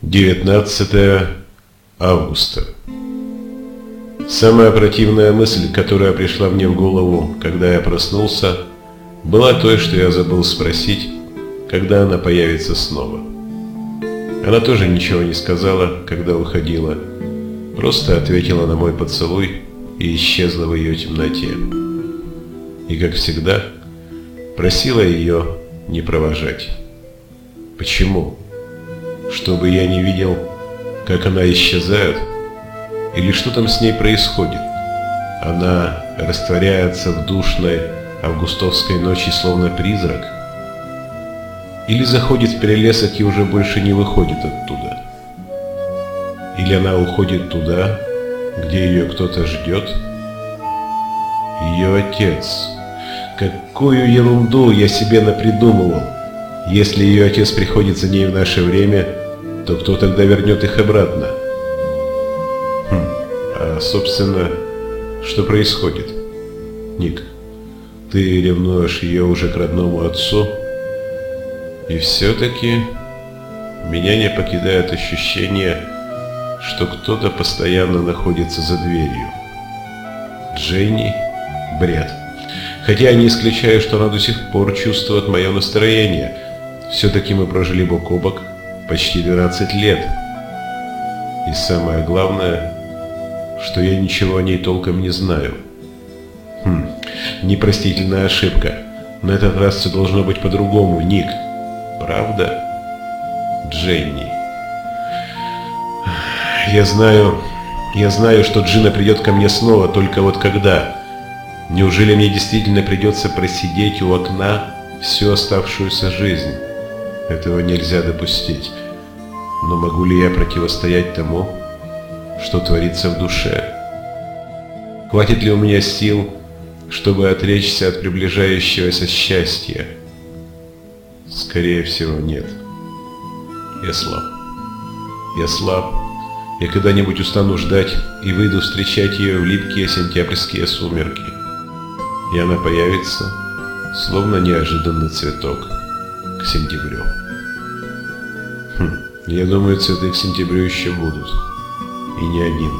19 августа. Самая противная мысль, которая пришла мне в голову, когда я проснулся, была той, что я забыл спросить, когда она появится снова. Она тоже ничего не сказала, когда уходила, просто ответила на мой поцелуй и исчезла в ее темноте. И, как всегда, просила ее не провожать. Почему? Чтобы я не видел, как она исчезает, или что там с ней происходит. Она растворяется в душной августовской ночи, словно призрак, или заходит в перелесок и уже больше не выходит оттуда. Или она уходит туда, где ее кто-то ждет. Ее отец. Какую ерунду я себе напридумывал. Если ее отец приходит за ней в наше время, то кто тогда вернет их обратно? Хм, а, собственно, что происходит? Ник, ты ревнуешь ее уже к родному отцу? И все-таки меня не покидает ощущение, что кто-то постоянно находится за дверью. Дженни – бред. Хотя я не исключаю, что она до сих пор чувствует мое настроение. Все-таки мы прожили бок о бок – почти 12 лет. И самое главное, что я ничего о ней толком не знаю. Хм, непростительная ошибка. На этот раз все должно быть по-другому, Ник. Правда? Дженни. Я знаю, я знаю, что Джина придет ко мне снова, только вот когда? Неужели мне действительно придется просидеть у окна всю оставшуюся жизнь? Этого нельзя допустить. Но могу ли я противостоять тому, что творится в душе? Хватит ли у меня сил, чтобы отречься от приближающегося счастья? Скорее всего, нет. Я слаб. Я слаб. Я когда-нибудь устану ждать и выйду встречать ее в липкие сентябрьские сумерки. И она появится, словно неожиданный цветок сентябрю. Хм, я думаю, цветы к сентябрю еще будут. И не один.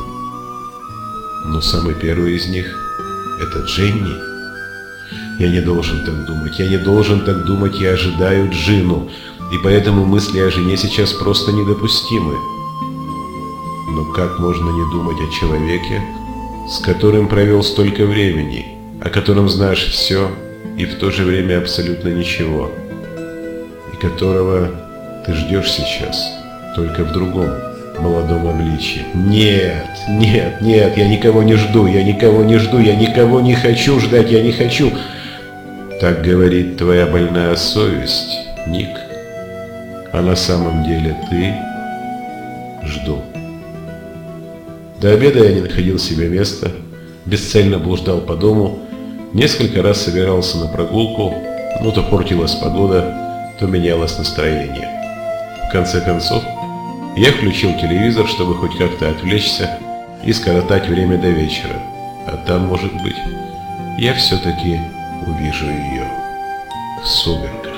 Но самый первый из них – это Дженни. Я не должен так думать. Я не должен так думать. Я ожидаю Джину. И поэтому мысли о жене сейчас просто недопустимы. Но как можно не думать о человеке, с которым провел столько времени, о котором знаешь все и в то же время абсолютно ничего? Которого ты ждешь сейчас, только в другом молодом обличье. Нет, нет, нет, я никого не жду, я никого не жду, я никого не хочу ждать, я не хочу. Так говорит твоя больная совесть, Ник. А на самом деле ты жду. До обеда я не находил себе места, бесцельно блуждал по дому, несколько раз собирался на прогулку, но то портилась погода, то менялось настроение. В конце концов, я включил телевизор, чтобы хоть как-то отвлечься и скоротать время до вечера. А там, может быть, я все-таки увижу ее в сумерках.